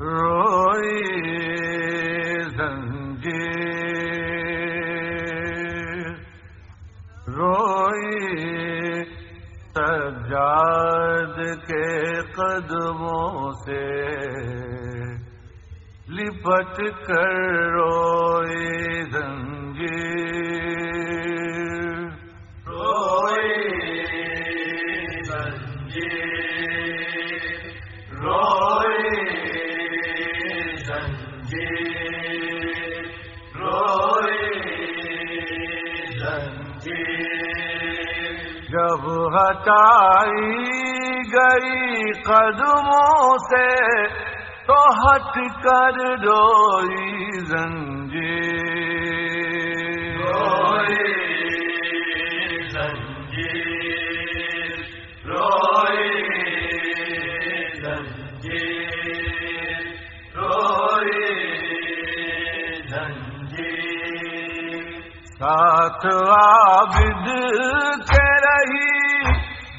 روئی زنجیر روئی سجاد کے قدموں سے لپٹ کر روئی جب ہٹائی گئی قدموں سے تو ہٹ کر روئی زنجیر۔ روئی زنجیر روئی زنجیر روئی زنجیر۔ ساتھ عابد کے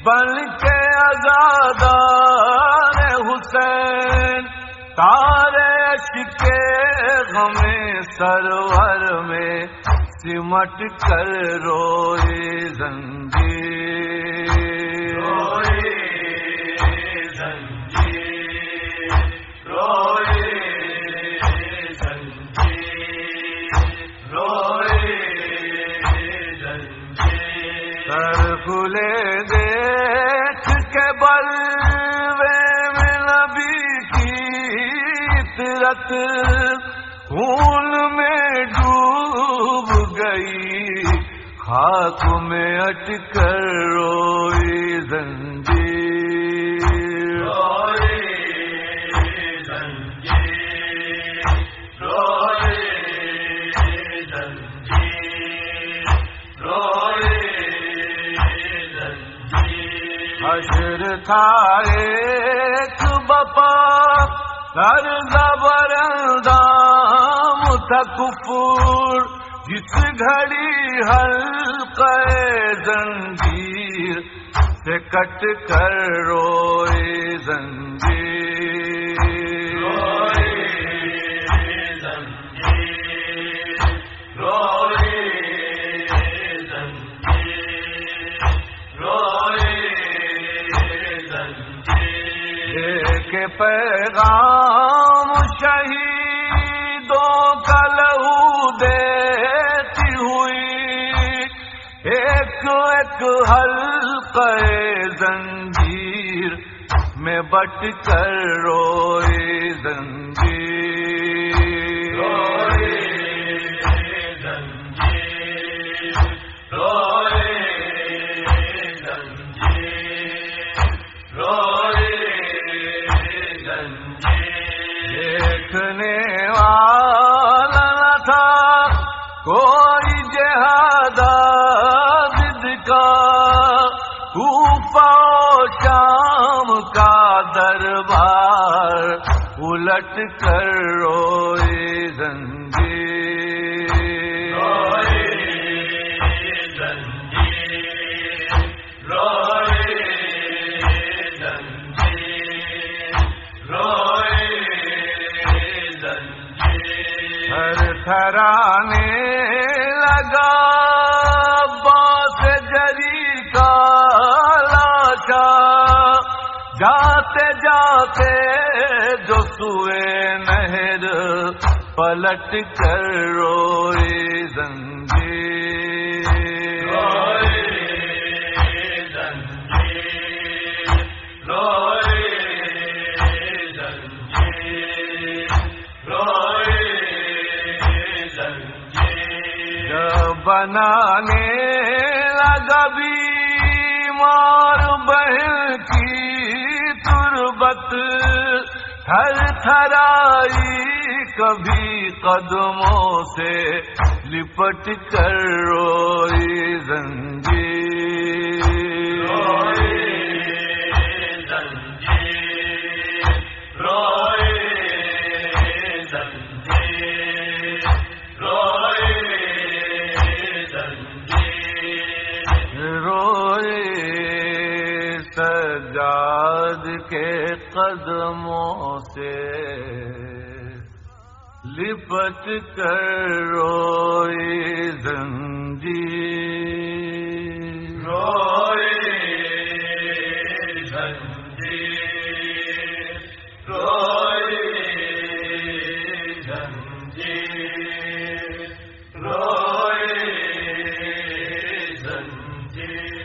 بلکہ کے آزادان حسین تارے کے ہمیں سرور میں سمٹ کر روئے زنجیر فطرت خون میں ڈوب گئی خاک میں اٹ کر روئی زنجیر۔ حشر تھا ایک بپا سر زبر دام تھا کفور جس گھڑی حلقہ زنجیر سے کٹ کر روئے زنجیر۔ پیغام شہیدوں کا لہو دیتی ہوئی ایک ایک حلقہ زنجیر میں بٹ کر روئے زنجیر۔ دربار الٹ کر روئے زنجیر ہر تھرانے لگا بات جری کا جاتے جو سوئے نہر پلٹ کر روئے زنجیر۔ روئے زنجیر روئے زنجیر روئے زنجیر جب بنانے لگا بیمار بہن کی تربت تھر تھرائی کبھی قدموں سے لپٹ کر روئی زنجیر روئے زنجیر محمد کے قدموں سے لپٹ کر روئے زنجیر روئے جی